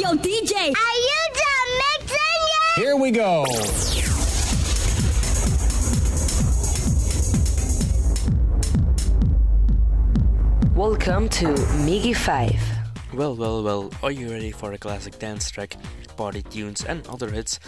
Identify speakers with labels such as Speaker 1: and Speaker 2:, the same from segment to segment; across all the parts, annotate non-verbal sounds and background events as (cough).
Speaker 1: Yo, DJ!
Speaker 2: Are you done mixing yet?
Speaker 3: Here we go.
Speaker 4: Welcome to Miggy 5.
Speaker 5: Well, well, well, are you ready for a classic dance track, party tunes, and other hits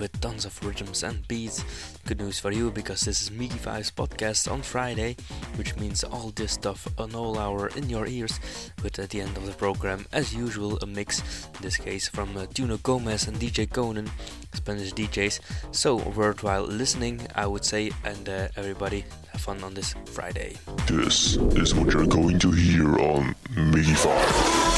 Speaker 5: with tons of rhythms and beats? Good news for you because this is Miggy Five's podcast on Friday, which means all this stuff an all hour in your ears. With at the end of the program, as usual, a mix, in this case from uh, Tuno Gomez and DJ Conan, Spanish DJs. So, worthwhile listening, I would say, and uh, everybody have fun on this Friday.
Speaker 6: This is what you're going to hear on Miggy 5.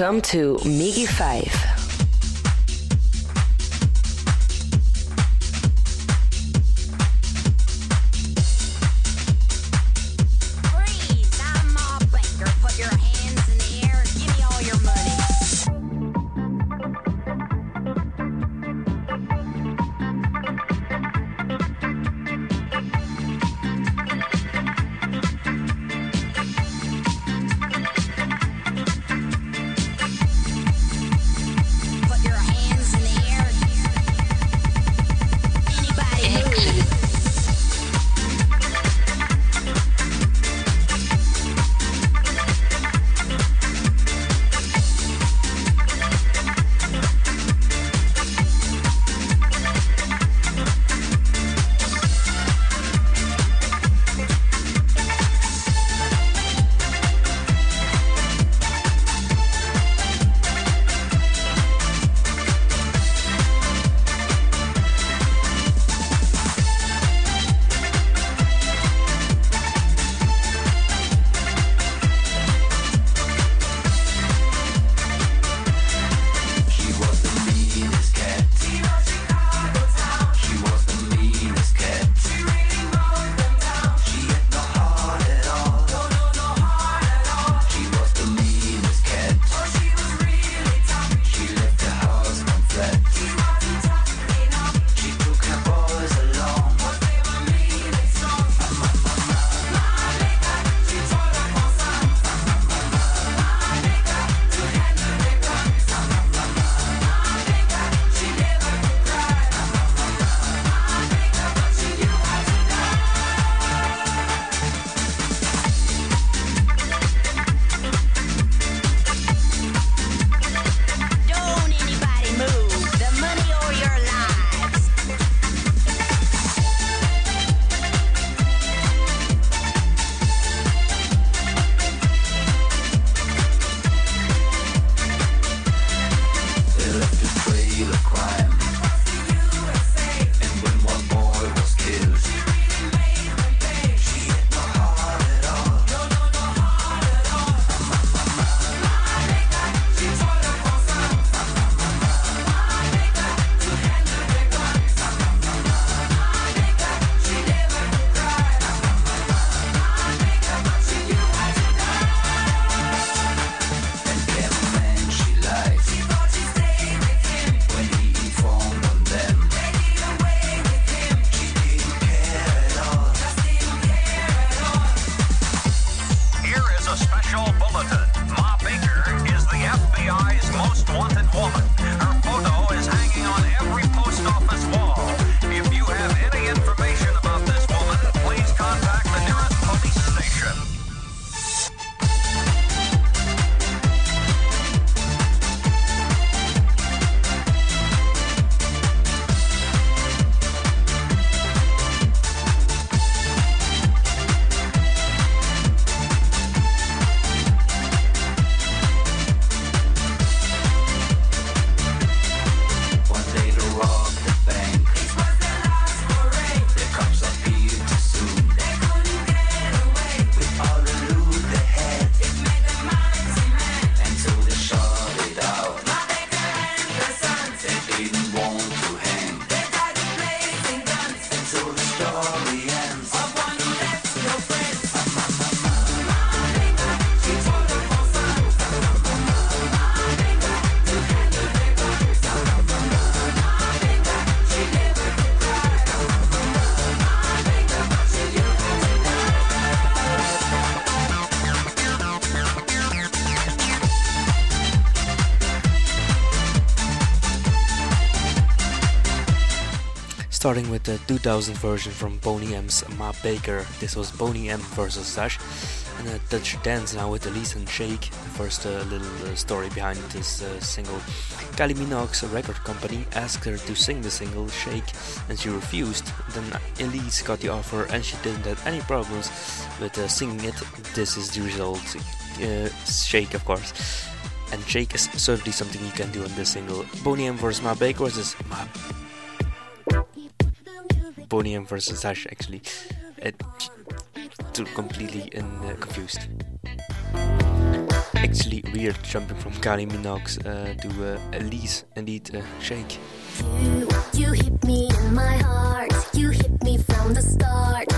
Speaker 4: Welcome to Miggy 5.
Speaker 5: Starting with the 2000 version from Boney M's Ma Baker. This was Boney M versus Sash. And a Dutch dance now with Elize and Shake. The first uh, little uh, story behind this uh, single. Kylie Minogue's record company asked her to sing the single Shake and she refused. Then Elize got the offer and she didn't have any problems with uh, singing it. This is the result. Uh, shake, of course. And Shake is certainly something you can do on this single. Boney M versus Ma Baker versus Ma Boney versus Sash actually. It, completely in, uh, confused. Actually, weird jumping from Kylie Minogue's uh, to uh, Elize, indeed, uh, Shake.
Speaker 1: You, you hit me in my heart. You hit me from the start.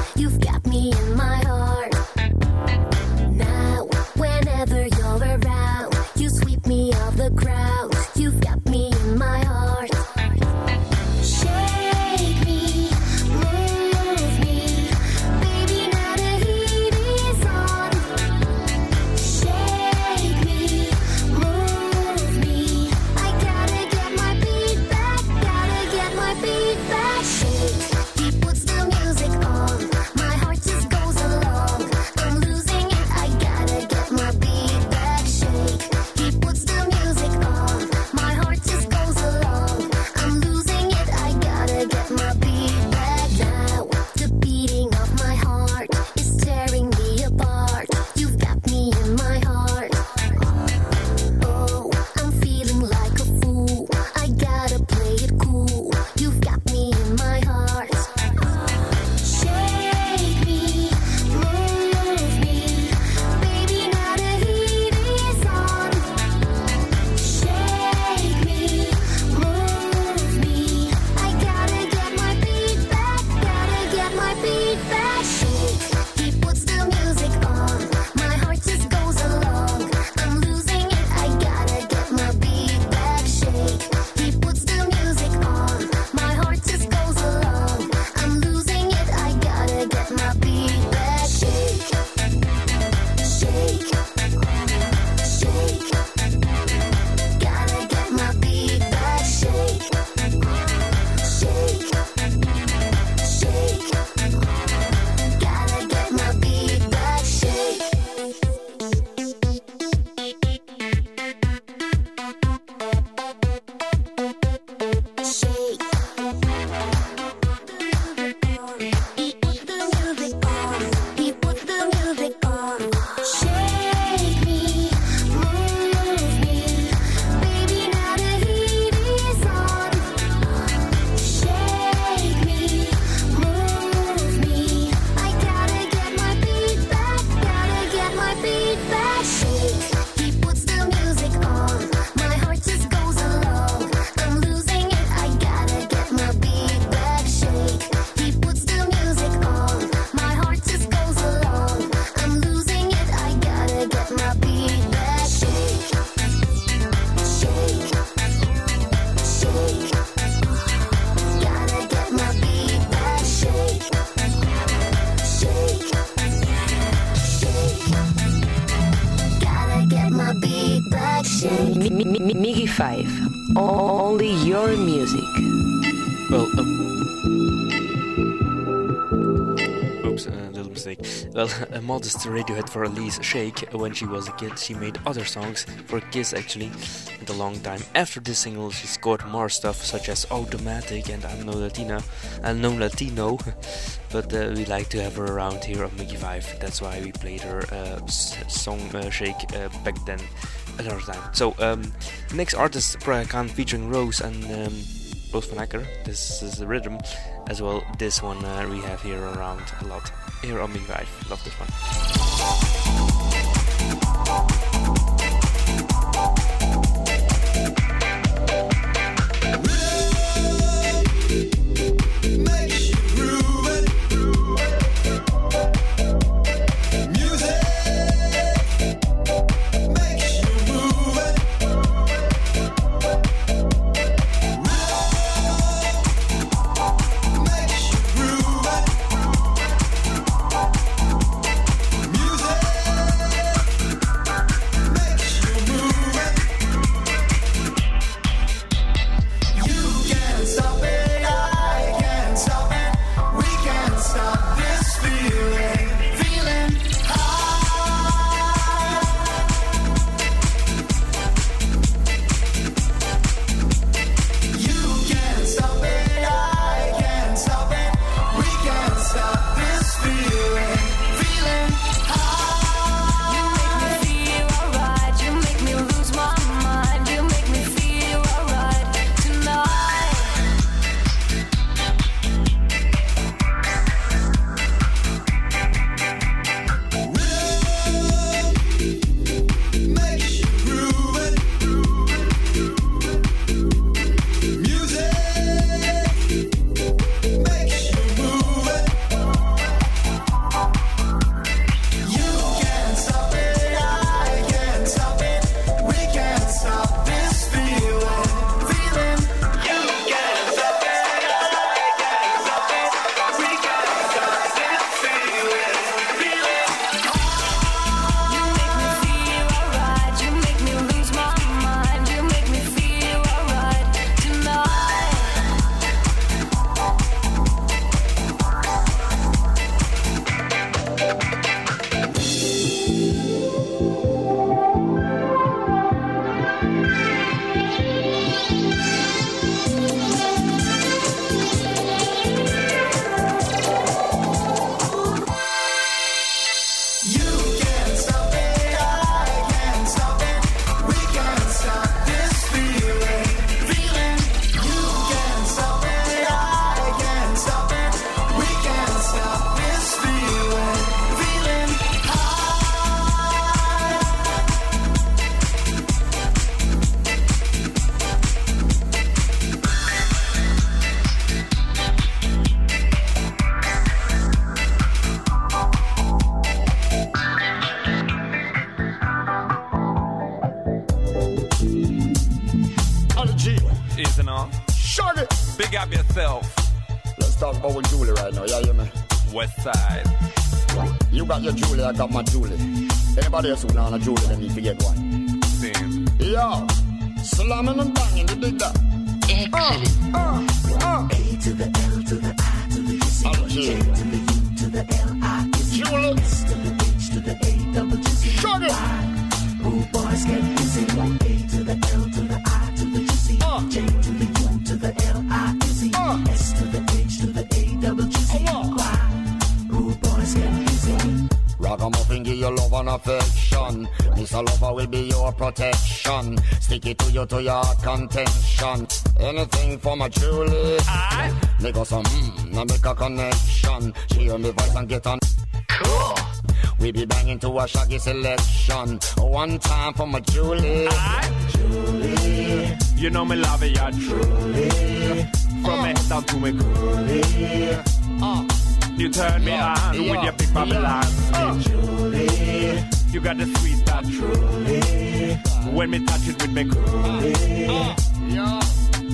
Speaker 5: Modest radio hit for Elize Shake. When she was a kid, she made other songs for Kiss actually. And a long time after this single, she scored more stuff such as Automatic and I'm No Latina, and No Latino. (laughs) but uh, we like to have her around here on Miggy 5. That's why we played her uh, song uh, Shake uh, back then another time. So, um, next artist, Praga Khan featuring Rose and. Um, Roos van Acker. This is the rhythm as well. This one uh, we have here around a lot. Here on Big Five. Love this one.
Speaker 3: Anybody for my Julie. Make us some mm, now make a connection. She hear me voice and get on. Cool. We be banging to a shaggy selection. One time for my Julie. I, Julie.
Speaker 7: You know me love it, yeah, truly. From me head down to me coolie.
Speaker 3: Uh,
Speaker 7: You turn me
Speaker 3: Yeah,
Speaker 7: on
Speaker 3: yeah,
Speaker 7: with your big Babylon
Speaker 3: Uh. Julie.
Speaker 7: You got the sweet that truly. When me touch it with me coolie.
Speaker 3: Uh, yeah.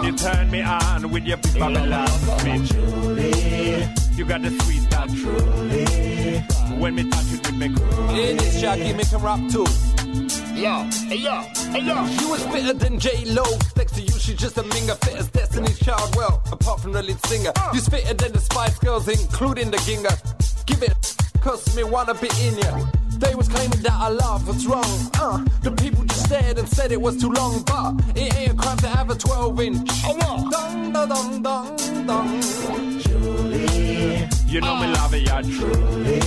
Speaker 7: Woman, you turn me on with your big Babylon speech. You got the sweet that truly. When me touch it with me coolie.
Speaker 8: It is Shaggy, make him rap too.
Speaker 3: yo, hey yo, hey yo.
Speaker 8: She was fitter than J Lo. Next to you, she's just a minger. Fit as Destiny's Child. Well, apart from the lead singer, uh. you's fitter than the Spice Girls, including the Ginger. Give it, cause me wanna be in ya. They was claiming that our love was wrong. Uh, the people just stared and said it was too long, but it ain't a crime to have a 12 inch.
Speaker 3: Oh, what?
Speaker 8: Dong.
Speaker 7: You know me love it, yeah, truly.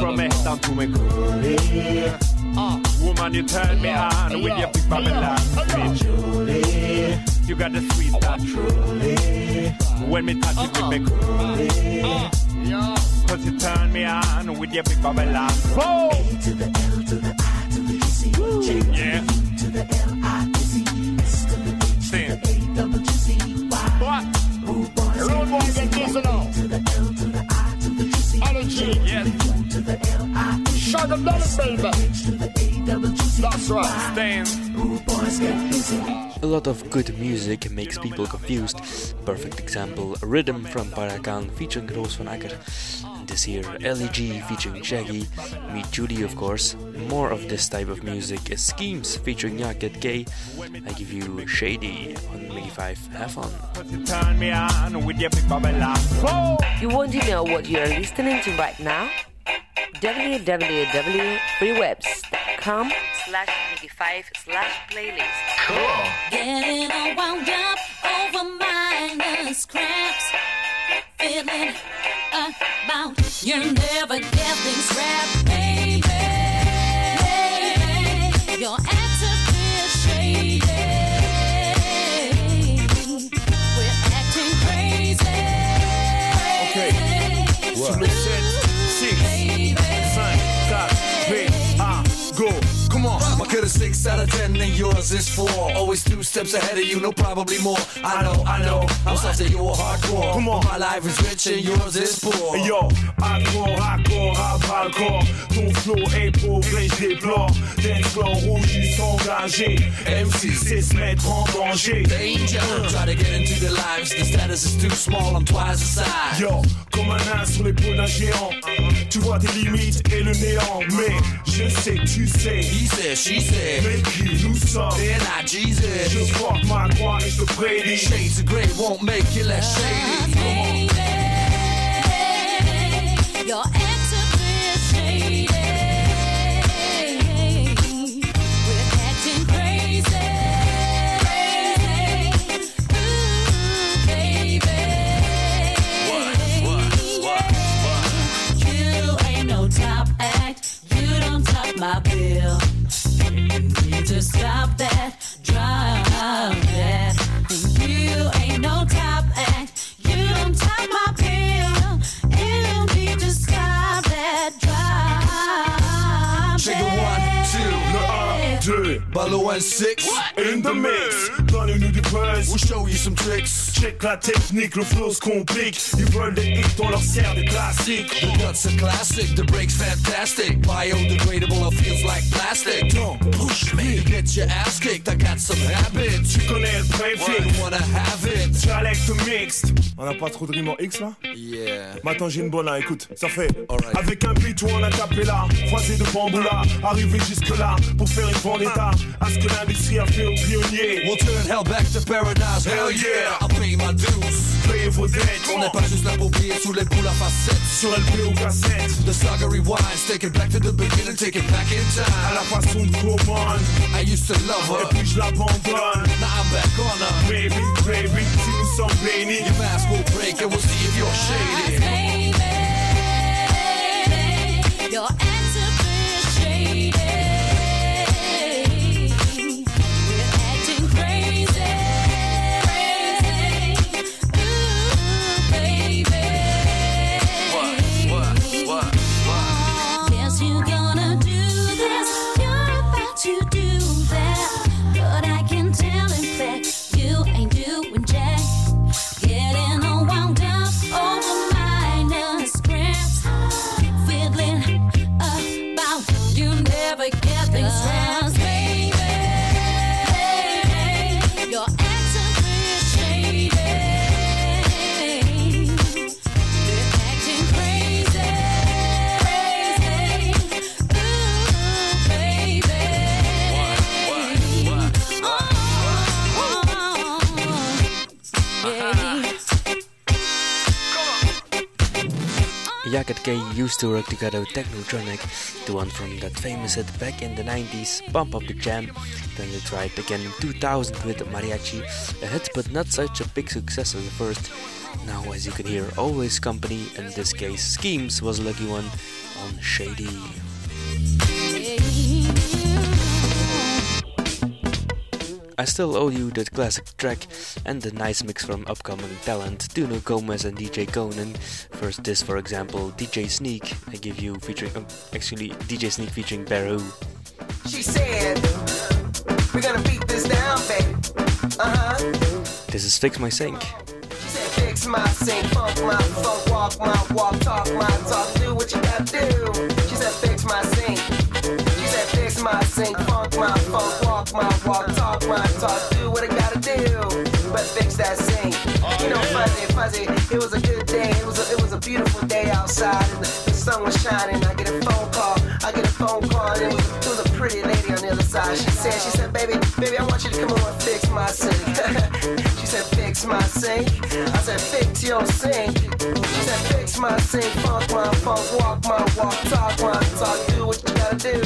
Speaker 7: From me head down to me coolie.
Speaker 3: Uh,
Speaker 7: Woman, you turn me on with your big Babylon speech. You got the sweet that truly. When me touch it with me coolie.
Speaker 3: uh.
Speaker 7: Cause you turn me on with your big Babylon. Whoa!
Speaker 3: to the L to the I to the C. J to
Speaker 7: Yeah.
Speaker 3: the U to the L I Z. S to the H to the A double G C. Y.
Speaker 7: What?
Speaker 3: Rude boys
Speaker 9: Rude boy get this now.
Speaker 3: to the L to the I to the G C.
Speaker 9: Energy.
Speaker 7: Yes.
Speaker 3: U to the L I
Speaker 9: them down, baby.
Speaker 3: H to the A double G C.
Speaker 9: That's right.
Speaker 7: Stand.
Speaker 3: Rude boys get busy.
Speaker 5: A lot of good music makes people confused. Perfect example, Rhythm from Praga Khan featuring Roos van Acker. This here, LEG featuring Shaggy, Meet Judy of course. More of this type of music is Schemes featuring Ya Kid K. I give you Shady on Miggy 5. Have fun.
Speaker 7: Cause you turn me on with your big Babylon. Whoa!
Speaker 4: You want to know what you're listening to right now? www.freewebs.com slash Miggy5 slash playlist. Cool.
Speaker 10: Getting all wound up over minor scraps. Feeling about you're never getting scrapped, baby. Your active
Speaker 8: six out of ten and yours is four. Always two steps ahead of you, no probably more. I know, I know, I'm such that you're hardcore.
Speaker 7: Come on.
Speaker 8: My life is rich and yours is poor.
Speaker 7: Yo, hardcore, hardcore, rap hardcore. Ton flow est pauvre et je déplore. Dance floor rouge, ils sont engagés. MC, c'est se mettre en danger.
Speaker 8: Danger. Try to get into the lives, the status is too small, I'm twice the size.
Speaker 7: Yo, comme un as sur l'épaule d'un géant. Tu vois tes limites et le néant. Mais je sais tu sais.
Speaker 8: He said, she said,
Speaker 7: Mais qui nous sommes.
Speaker 8: they're not Jesus.
Speaker 7: Je porte ma croix et je te prédis.
Speaker 8: Shades of grey won't make you less shady. Come on.
Speaker 10: Baby, your active is shady. We're acting crazy. Ooh, baby. You ain't no top act. You don't top my bill. Just stop that, drop that. You ain't no top act, you don't
Speaker 11: top my pill.
Speaker 10: Need to stop that, drop
Speaker 11: Check that.
Speaker 12: Check
Speaker 11: one, 1, 6, what?
Speaker 12: in the mix. Donnez-nous du
Speaker 11: we'll show you some tricks.
Speaker 12: Check la technique, le flow se complique. Ils veulent des hits, on leur sert des classiques.
Speaker 11: The nuts are classic, the brakes fantastic. Biodegradable, it feels like plastic. Don't push me, get your ass kicked. I got some habits.
Speaker 12: Tu connais le.
Speaker 11: You wanna have it?
Speaker 12: Dialecte mixte. On a pas trop de rime en X là?
Speaker 11: Yeah.
Speaker 12: Attends, j'ai une bonne là, écoute, ça fait
Speaker 11: Alright.
Speaker 12: Avec un beat où on a tapé là, croisé de bamboula, arrivé jusque là pour faire une vendetta à ce que l'industrie a fait aux pionniers.
Speaker 11: We'll turn hell back to paradise. Hell yeah, I'll pay my dues.
Speaker 12: Payez vos dettes,
Speaker 11: On n'est pas juste là pour briller sous les boules à facettes.
Speaker 12: sur LP ou cassette,
Speaker 11: The saga rewinds, take it back to the beginning, take it back in
Speaker 12: à la façon de Coman,
Speaker 11: I used to love
Speaker 12: et puis je l'abandonne.
Speaker 11: now I'm back on her.
Speaker 12: Baby, baby, si nous sommes bénis,
Speaker 11: Your mask will break and we'll see if you're shady.
Speaker 13: Baby, your answer yeah.
Speaker 5: Used to work together with Technotronic, the one from that famous hit back in the 90s, Pump Up the Jam. Then they tried again in 2000 with Mariachi, a hit but not such a big success as the first. Now, as you can hear, always company, in this case, Schemes was a lucky one on Shady. I still owe you that classic track and the nice mix from upcoming talent Duno Gomez and DJ Conan. First, this for example, DJ Sneak. I give you featuring, um, actually, DJ Sneak featuring Bear Who.
Speaker 14: She said, We're gonna beat this down, baby. Uh huh.
Speaker 5: This is Fix My Sink.
Speaker 14: She said, Fix my sink, funk my funk, walk my walk, talk my talk, do what you gotta do. She said, Fix my sink. She said, Fix my sink, funk my funk, walk my walk, talk my talk, do what I gotta do. But fix that sink. You know, fuzzy, fuzzy. It was a good day. It was a, it was a beautiful day outside, the, the sun was shining. I get a phone call. I get a phone call, and it was, was a pretty lady on the other side. She said, she said, baby, baby, I want you to come over and fix my sink. Said, fix my sink. I said, fix your sink. She said, fix my sink, funk my funk, walk my walk, talk my talk, do what you gotta do,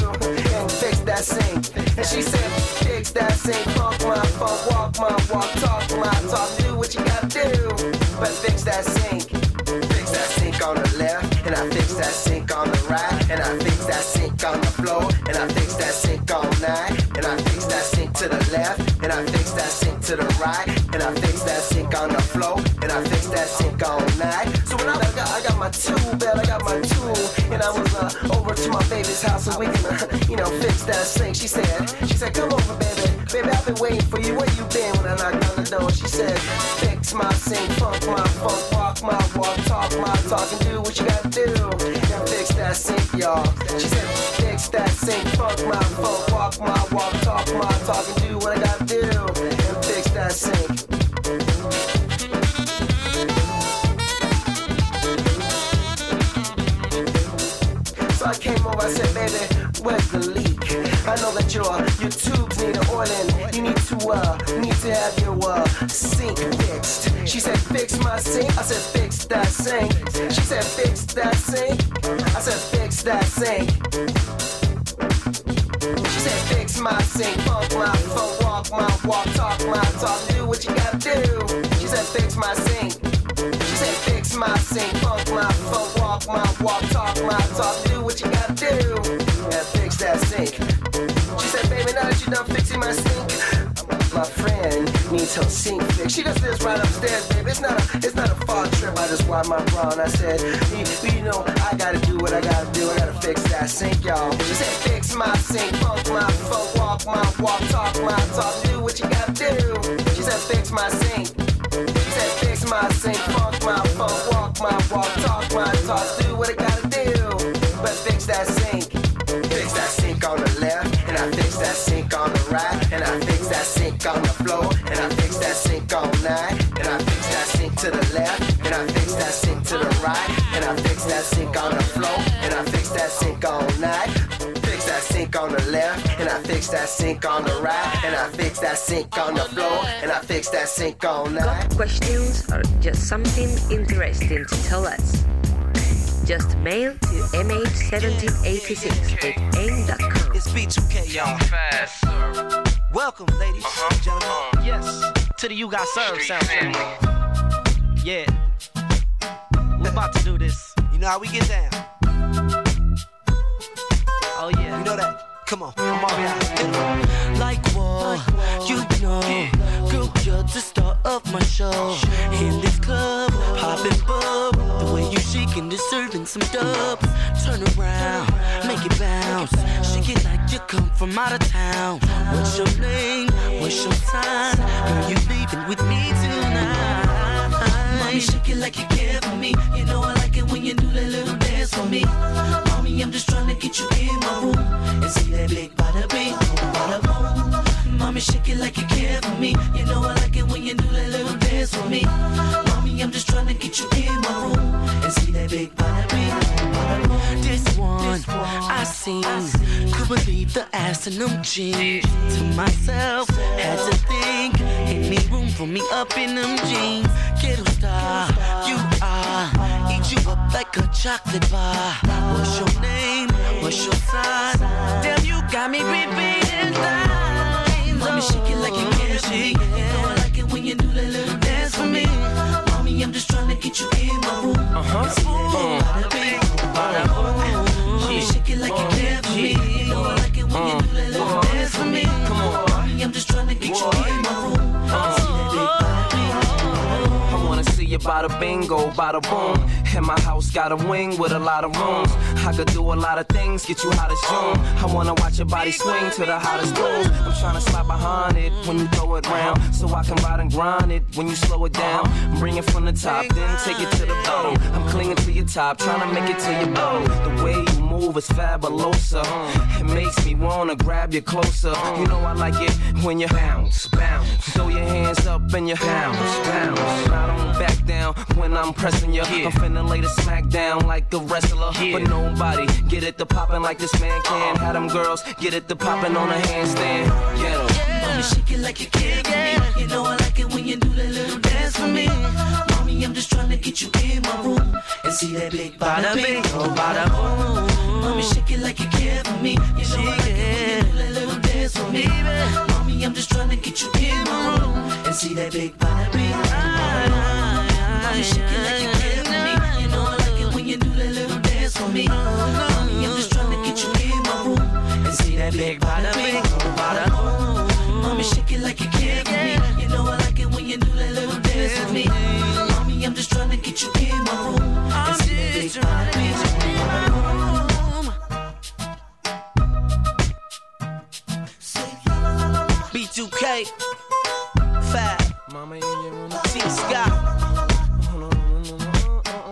Speaker 14: and fix that sink. And she said, fix that sink, funk my funk, walk my walk, talk my talk, do what you gotta do, but fix that sink. Fix that sink on the left, and I fix that sink on the right, and I fix that sink on the floor, and I fix that sink all night, and I fix that sink to the left, and I fix that sink to the right, and I fix that sink on the floor, and I fix that sink all night. So when I got, I got my tool belt, I got my tool, and I was uh, over to my baby's house so we can, uh, (laughs) you know, fix that sink. She said, she said, come over, baby, baby, I've been waiting for you. Where you been when I knocked on the door? She said, fix my sink, funk my funk, walk my walk, talk my talk, and do what you gotta do, and fix that sink, y'all. She said, fix that sink, funk my funk, walk my walk, talk my talk, and do what I gotta do, that sink. So I came over, I said, baby, where's the leak? I know that your your tubes need an oiling. You need to uh, need to have your uh, sink fixed. She said, fix my sink. I said, fix that sink. She said, fix that sink. I said, fix that sink. She said, fix my sink, funk my funk, walk my walk, talk my talk, do what you gotta do. She said, fix my sink. She said, fix my sink, funk my funk, walk my walk, talk my talk, do what you gotta do. And fix that sink. She said, baby, now that you done fixing my sink, my friend needs the sink fix. She just lives right upstairs, baby. It's not a, it's not a far trip. I just wipe my bra and I said, you, you know, I gotta do what I gotta do. I gotta fix that sink, y'all. She said, fix my sink, funk my funk, walk my walk, talk my talk, do what you gotta do. She said, fix my sink. She said, fix my sink, funk my funk, walk my walk, talk my talk, do what I gotta do. But fix that sink. Fix that sink on the left, and I fix that sink on the right, and I sink on the floor, and I fix that sink all night, and I fix that sink to the left, and I fix that sink to the right, and I fix that sink on the floor, and I fix that sink all night. Fix that sink on the left, and I fix that sink on the right, and I fix that sink on the floor, and I fix that sink all night.
Speaker 4: Got questions or just something interesting to tell us? Just mail to mh1786 at aim.com.
Speaker 15: It's B2K, y'all. Welcome, ladies uh-huh. and gentlemen. Uh-huh. Yes, to the You Got Served sound check. Yeah. We're about to do this. You know how we get down. Oh, yeah. You know that. Come on, I'm. Get 'em.
Speaker 16: Like what? You know, girl, you're the star of my show. In this club, popping bub. The way you shaking, deserving some dubs. Turn around, make it bounce. Shake it like you come from out of town. What's your name? What's your sign? Girl, you leaving with me tonight.
Speaker 13: Mommy, shake it like you care for me. You know I like it when you do that little dance for me. Mommy, I'm just trying to get you in my room and see that big bada bing, bada boom. Mommy, shake it like you care for me. You know I like it when you do that little dance for me. I'm just trying to get you in my room and see that big bada bing, bada boom.
Speaker 16: This one, I seen. Could believe the ass in them jeans. To myself, had to think. Any room for me up in them jeans? Ghetto star, you are. Eat you up like a chocolate bar. What's your name? What's your sign? Damn, you got me repeating lines.
Speaker 13: Mommy, shake it like you care for me. You know I like it when you do that little I'm just trying to get you in my room. Uh-huh. And see that mm. big bada bing, bada boom. Mommy, shake it like you mm. care for me. Mm. You know I like it when you do that little dance for me. Come on, mommy, I'm just trying to get you in my room. And see that big bada bing, bada boom.
Speaker 15: I wanna see you bada bingo, bada boom. And my house got a wing with a lot of rooms. I could do a lot of things, get you hot as June. I wanna watch your body swing to the hottest tunes. I'm tryna slide behind it when you throw it round. So I can ride and grind it when you slow it down. Bring it from the top, then take it to the bottom. I'm clinging to your top, tryna make it to your bottom. The way you move is fabulosa. It makes me wanna grab you closer. You know I like it when you bounce, bounce. Throw your hands up and you bounce, bounce. I don't back down when I'm pressing you. I'm finna lay the smack down like a wrestler. But nobody get it to poppin' like this man can. Had them girls get it to poppin' on a handstand. Get 'em.
Speaker 13: Mommy, shake it like you care for me. You know I like it when you do that little dance for me. Mommy, I'm just trying to get you in my room and see that big bada bing, oh bada boom. Mommy, shake it like you care for me. You know I like it when you do that little dance for me. Mommy, I'm just trying to get you in my room and see that big bada bing, bada boom. Mommy, shake it like you care for me. You know I like it when you do that little dance for me. Mommy, I'm just trying to get you in my room and see that big bada bing, oh bada boom. Mommy, shake it like you
Speaker 15: B2K, Fab, T Scott.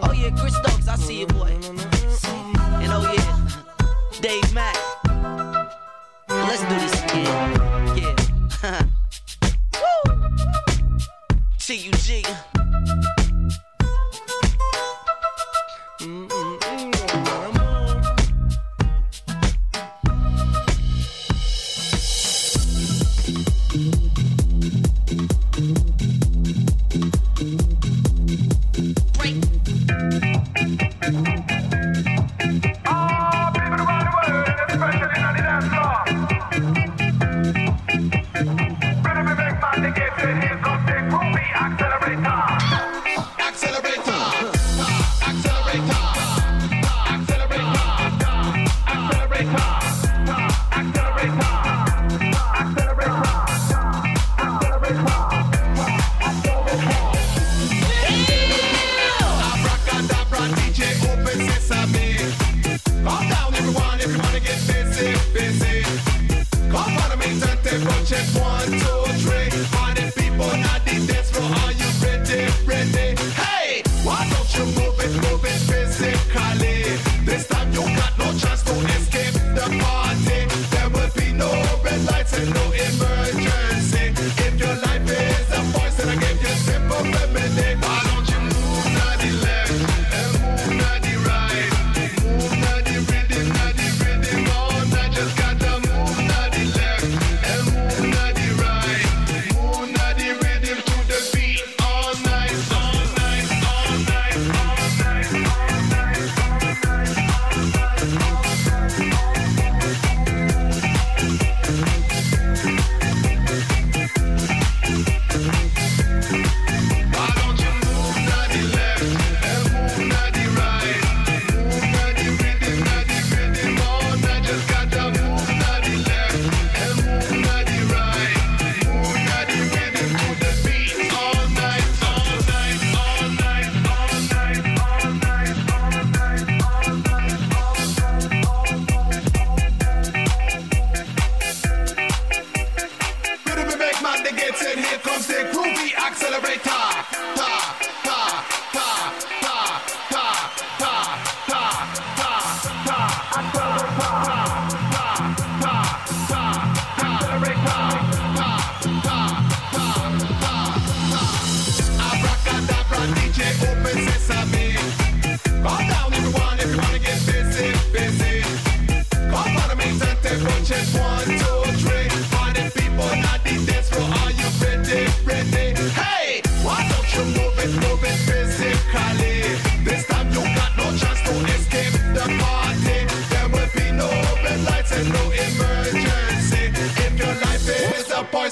Speaker 15: Oh yeah, Chris Stokes, I see you, boy. And oh yeah, Dave Mack. Let's do this again. Yeah. (laughs) Woo! T-U-G.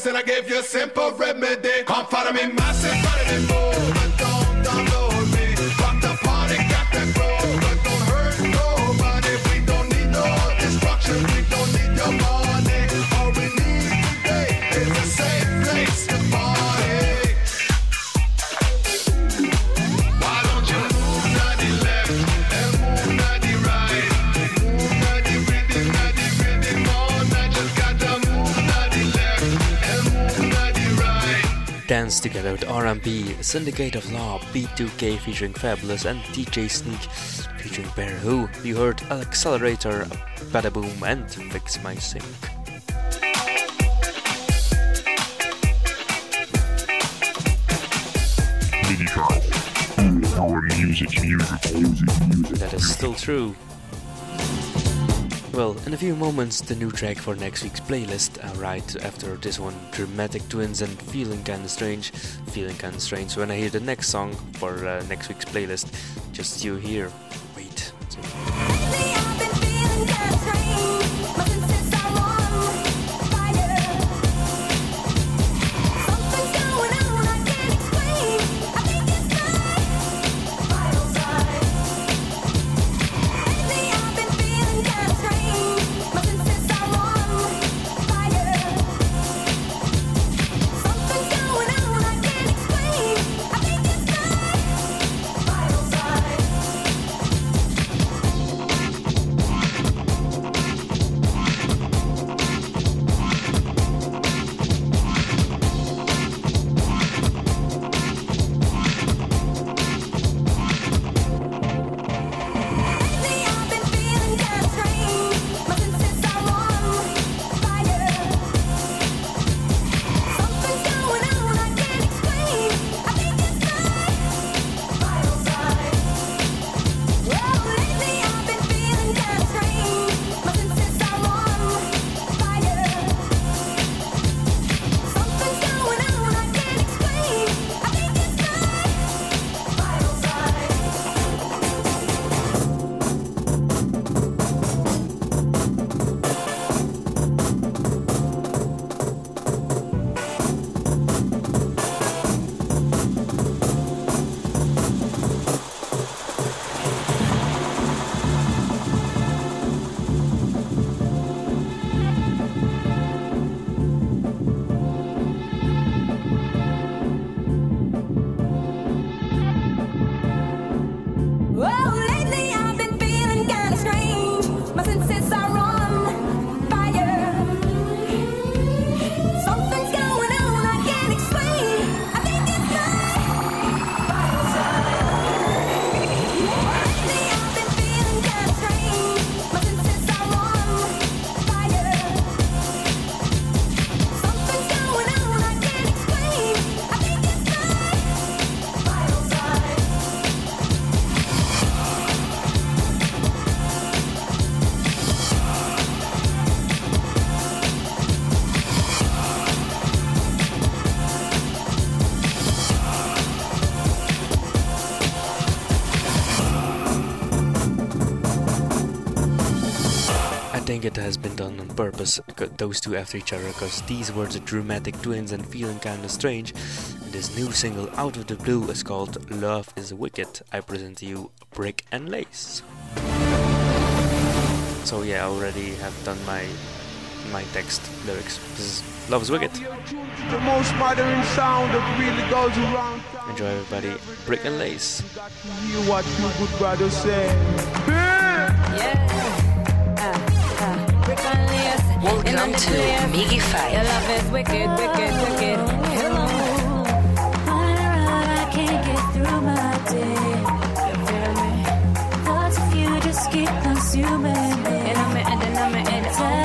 Speaker 17: And I give you a simple remedy. Come follow me, massive, follow me,
Speaker 5: together with R&B, Syndicate of Law, B2K featuring Fabolous, and DJ Sneak featuring Bear Who. You heard Accelerator, Badaboom, and Fix My
Speaker 6: music.
Speaker 5: That is still true. Well, in a few moments, the new track for next week's playlist. Uh, right after this one, Dramatic Twins and Feeling Kinda Strange. Feeling Kinda Strange. When I hear the next song for uh, next week's playlist, just you hear. Purpose, c- those two after each other, because these were the dramatic twins and feeling kinda strange. And this new single, Out of the Blue, is called Love is Wicked. I present to you Brick and Lace. So, yeah, I already have done my my text lyrics. This is Love is Wicked.
Speaker 18: The most modern sound that really goes around.
Speaker 5: Enjoy, everybody. Brick and Lace.
Speaker 18: Hear what you good brother say.
Speaker 19: Welcome to Miggy Five.
Speaker 13: Your love is wicked, wicked, wicked. Hello.
Speaker 10: I can't get through my day. You feel me? Thoughts of you just keep consuming me.
Speaker 13: And I'm and then I'm and okay.
Speaker 10: Thought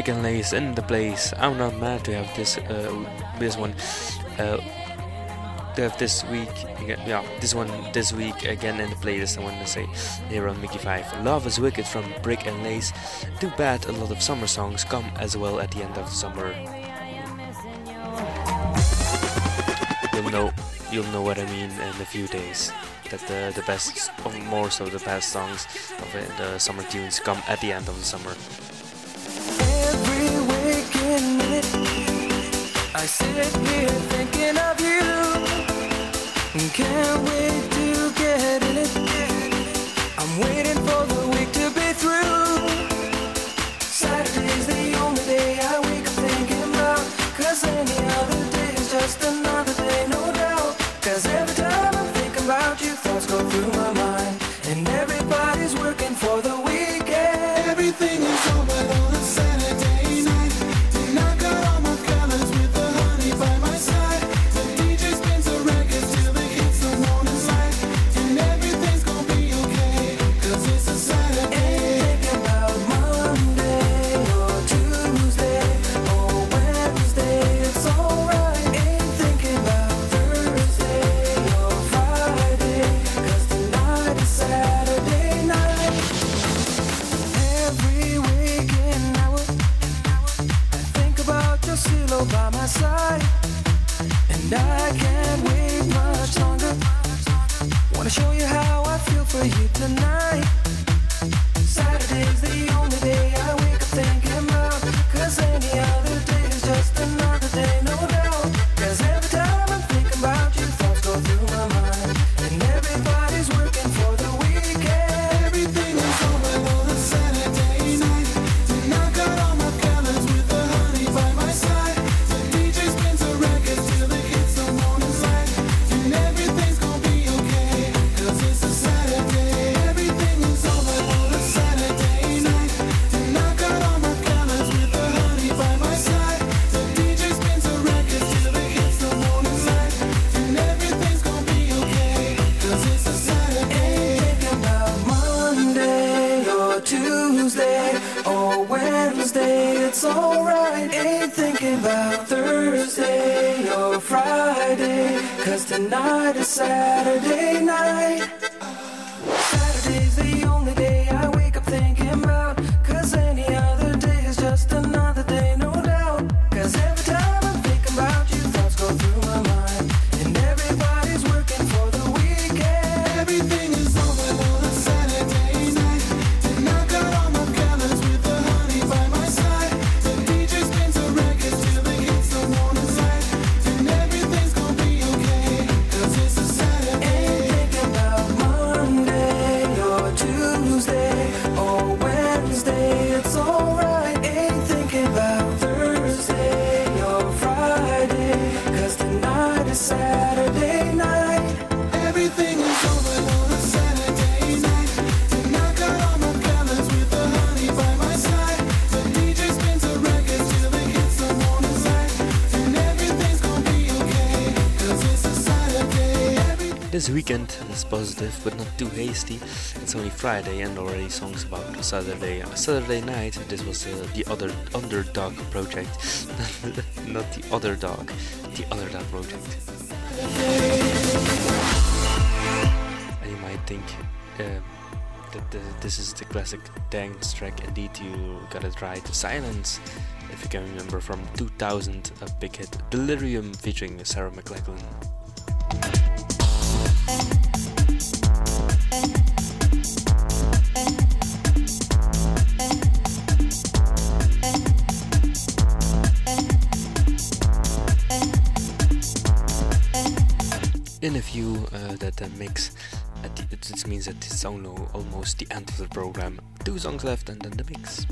Speaker 5: American lace in the place. I'm not mad to have this uh, this one uh, to have this week again, yeah this one this week again in the playlist. I want to say here on Miggy Five. Love is wicked from Brick and Lace. Too bad a lot of summer songs come as well at the end of the summer. You'll know you'll know what I mean in a few days that the, the best, more so the best songs of uh, the summer tunes come at the end of the summer.
Speaker 20: I sit here thinking of you. and Can't wait to get in it. I'm waiting. night is Saturday. Weekend is
Speaker 21: positive but not too hasty. It's only Friday and already songs about Saturday. Saturday night, this was uh, the other underdog project. (laughs) not the other dog, the other dog project. And you might think um, that the, this is the classic dance track. Indeed, you got it right. Silence, if you can remember from 2000, a big hit. Delerium featuring Sarah McLachlan. Uh, that uh, mix at the, it, this means that it's almost the end of the program. Two songs left and then the mix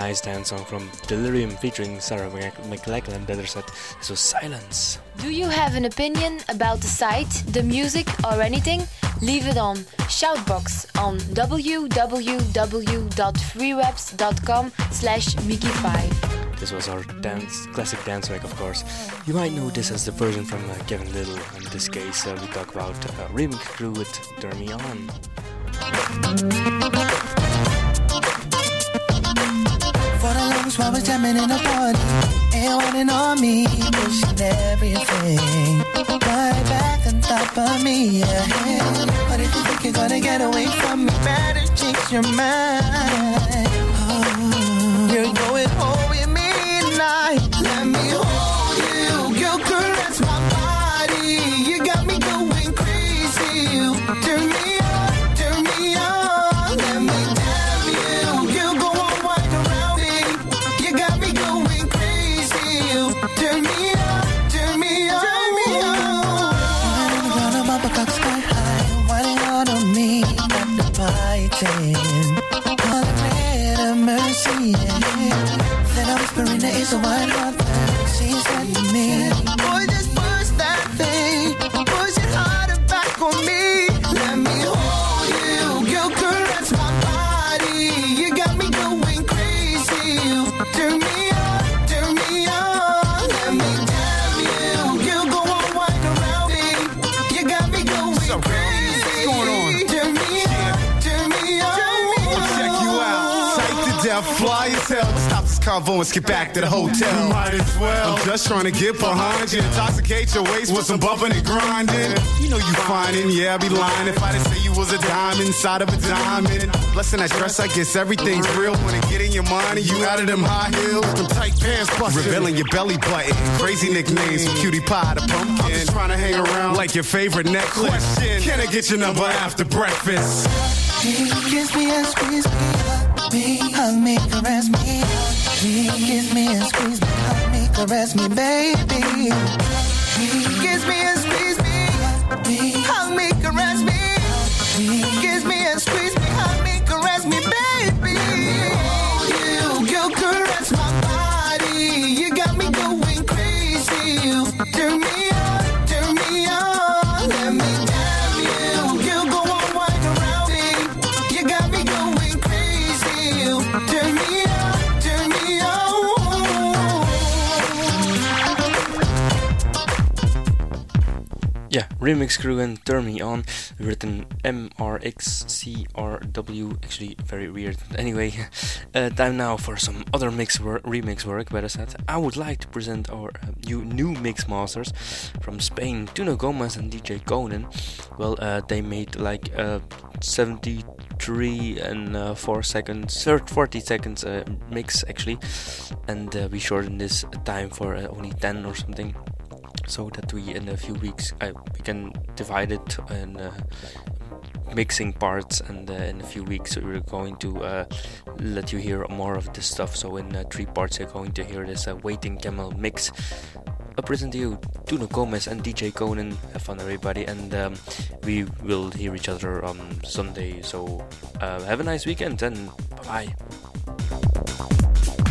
Speaker 21: nice dance song from Delerium featuring Sarah Mc- McLachlan. Better said, so Silence.
Speaker 22: Do you have an opinion about the site, the music, or anything? Leave it on Shoutbox on www.freewebs.com slash Miggy5.
Speaker 21: This was our dance, classic dance track, of course. You might know this as the version from uh, Kevin Lyttle. In this case, uh, we talk about uh, remix crew with Turn Me On.
Speaker 23: The longest while we're jamming in the party. And wanting on me, pushing everything. But top of me, yeah. But if you think you're gonna get away from me, better change your mind. Oh, you're going home with me tonight. Let me hold whispering that it's
Speaker 24: convo and skip back to the hotel. Might as well. I'm just trying to get behind you. Intoxicate your waist with some bumping and grinding. You know you finding, yeah, I'd be lying if I didn't say you was a diamond inside of a diamond. Blessing that dress, I guess everything's real when it get in your mind and you out of them high heels. Them tight pants busting. Revealing your belly button. Crazy nicknames from Cutie Pie to Pumpkin. I'm just trying to hang around like your favorite necklace. Question, can I get your number after breakfast?
Speaker 23: Kiss me and squeeze me, hug me, hug me, caress me. Kiss me and squeeze hug me, caress me, baby. Kiss me and squeeze me, hug me, caress me. Kiss me and squeeze me,
Speaker 5: Remix Crew and Turn Me On, written M R X C R W. Actually, very weird. Anyway, (laughs) uh, time now for some other mix work, remix work. Better said, I would like to present our uh, new new mix masters from Spain, Tuno Gomez and DJ Conan. Well, uh, they made like uh, 73 and uh, 4 seconds, 40 seconds uh, mix actually, and we shortened this time for only 10 or something so that we in a few weeks we can divide it in uh, mixing parts and uh, in a few weeks we're going to uh, let you hear more of this stuff. So in uh, three parts you're going to hear this uh, waiting camel mix I present to you Tuno Gomez and DJ Conan. Have fun everybody and um, we will hear each other on Sunday. So uh, have a nice weekend and bye bye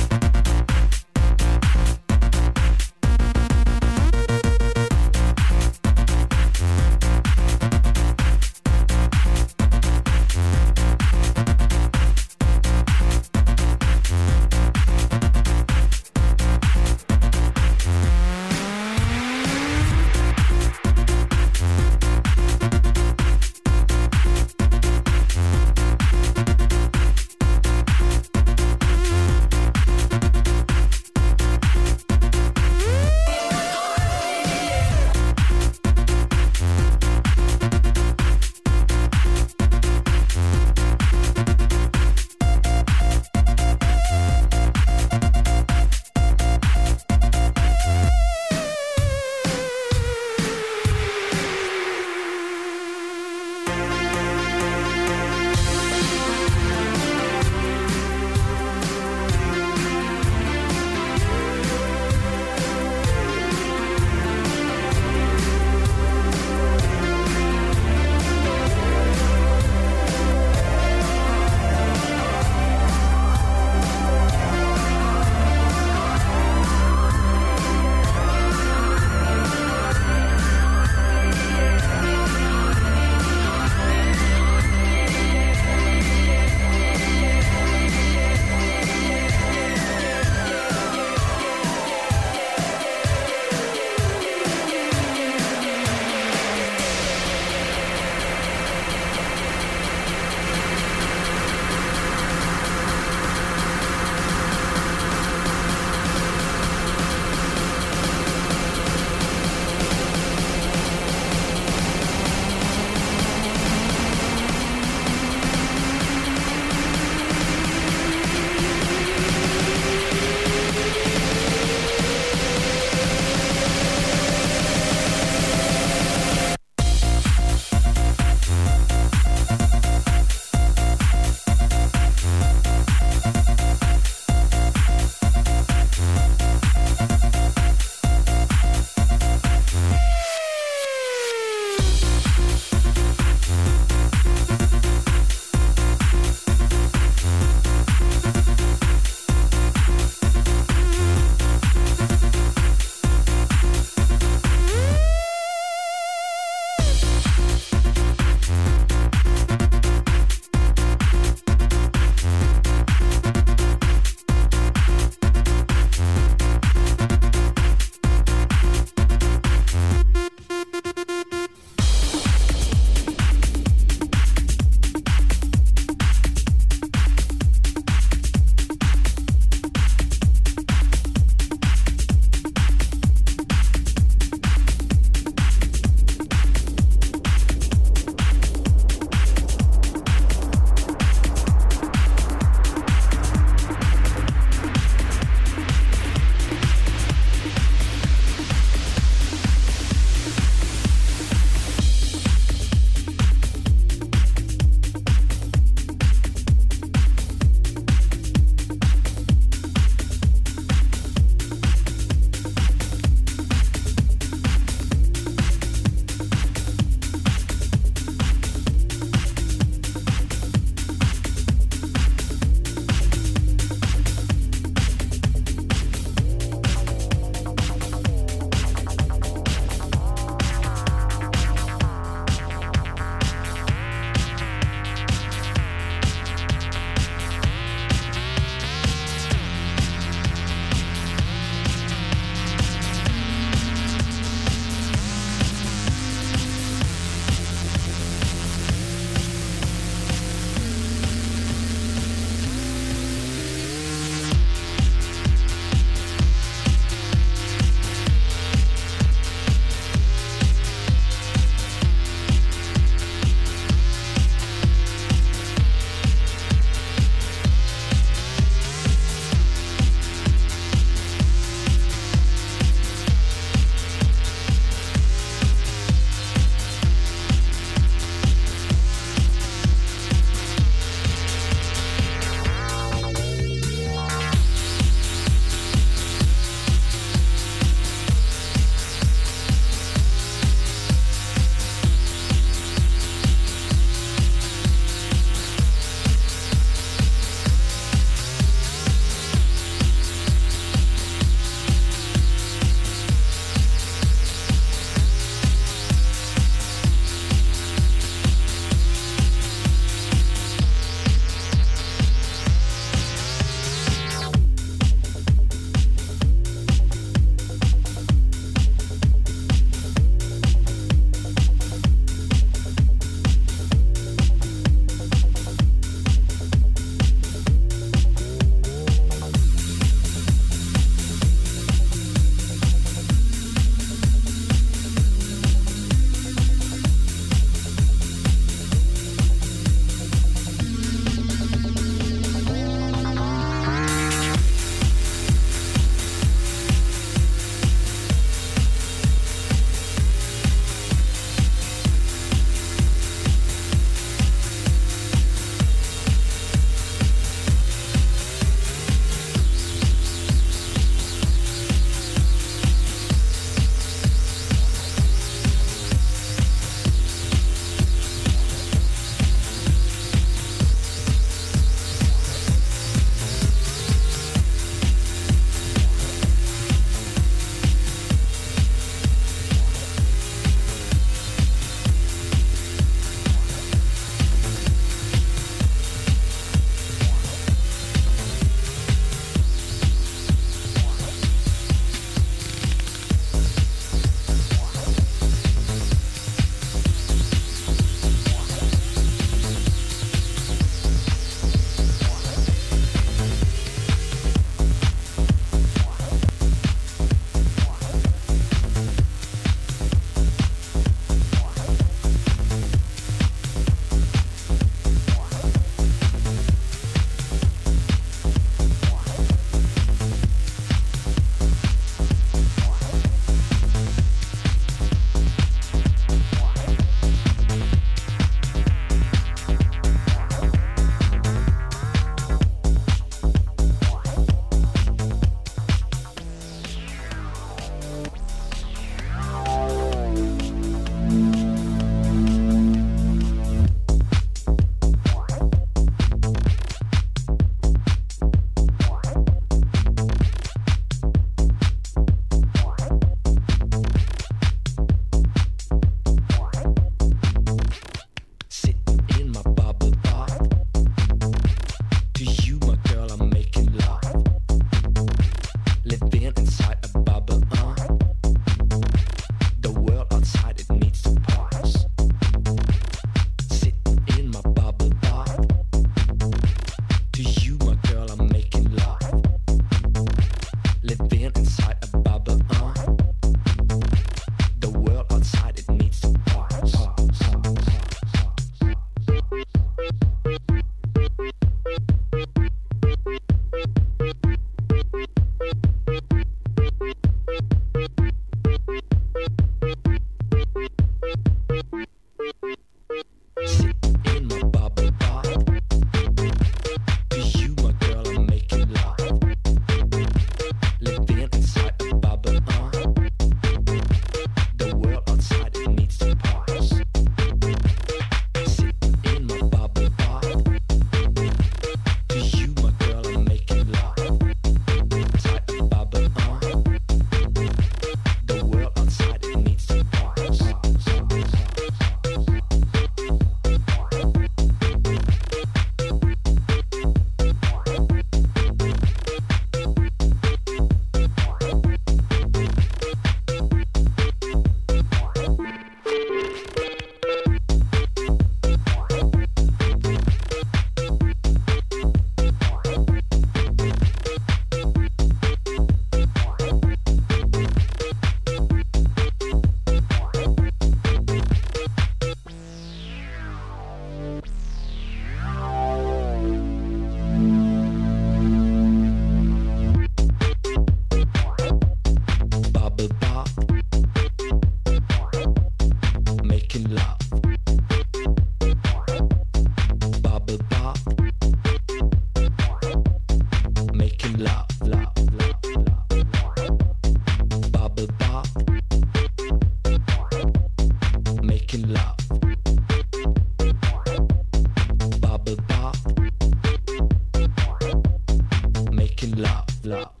Speaker 25: love,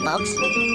Speaker 4: folks.